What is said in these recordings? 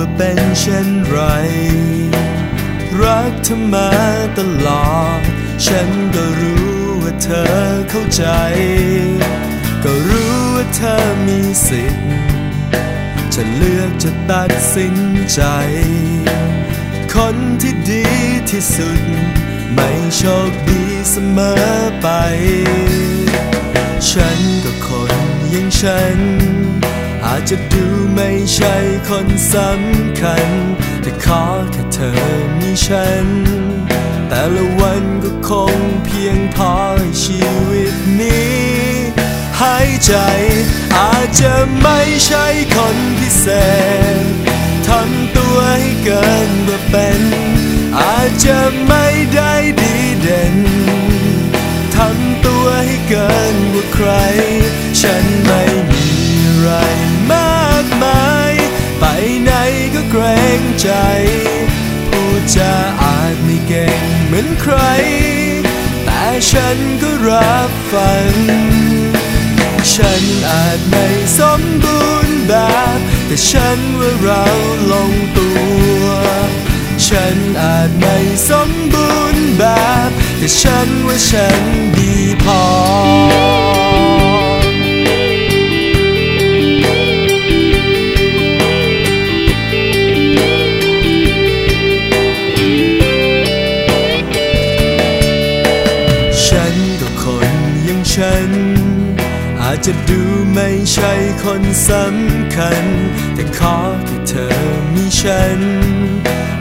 ่าเป็นเช่นไร รักเธอมาตลอด ฉันก็รู้ว่าเธอเข้าใจ ก็รู้ว่าเธอมีสิทธิ์จะเลือกจะตัดสินใจ คนที่ดีที่สุด ไม่โชคดีเสมอไป ฉันก็คนอย่างฉัน อาจจะดูไม่ใช่คนสำคัญ แต่ขอแค่เธอมีฉัน แต่ละวันก็คงเพียงพอให้ชีวิตนี้หายใจอาจจะไม่ใช่คนพิเศษทำตัวให้เกินกว่าเป็น อาจจะไม่ได้ดีเด่นทำตัวให้เกินกว่าใคร เกรงใจ พูดจาอาจไม่เก่งเหมือนใคร แต่ฉันก็รับฟัง ฉันอาจไม่สมบูรณ์แบบ แต่ฉันว่าเราลงตัว ฉันอาจไม่สมบูรณ์แบบ แต่ฉันว่าฉันดีพอ จจะดูไม่ใช่คนสำคัญ แต่ขอแค่เธอมีฉัน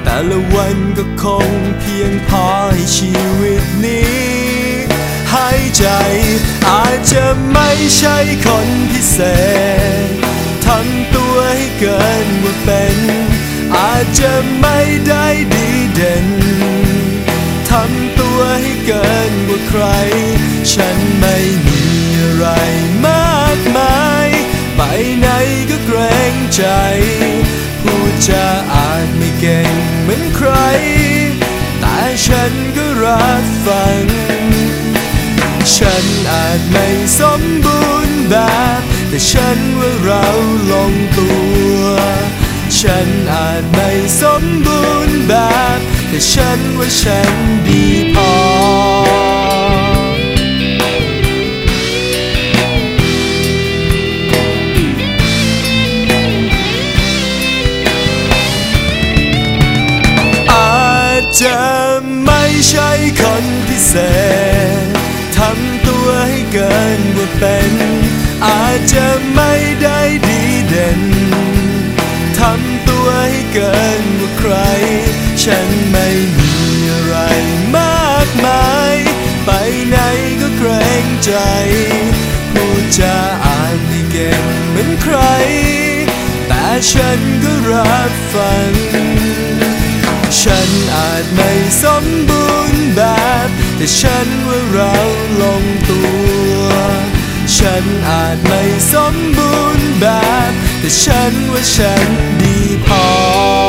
แต่ละวันก็คงเพียงพอให้ชีวิตนี้หายใจ อาจจะไม่ใช่คนพิเศษทำตัวให้เกินกว่าเป็น อาจจะไม่ได้ดีเด่นทำตัวให้เกินกว่าใคร จาอาจไม่เก่งเหมือนใคร แต่ฉันก็รับฟัง ฉันอาจไม่สมบูรณ์แบบ แต่ฉันว่าเราลงตัว ฉันอาจไม่สมบูรณ์แบบ แต่ฉันว่าฉันดีพอ จจะไม่ได้ดีเด่น ทำตัวให้เกินกว่าใคร ฉันไม่มีอะไรมากมาย ไปไหนก็เกรงใจพูดจาอ่าจไม่เก่งเหมือนใคร แต่ฉันก็รับฟัง ฉันอาจไม่สมบูรณ์แบบ แต่ฉันว่าเราลง อาจไม่สมบูรณ์แบบ แต่ฉันว่าฉันดีพอ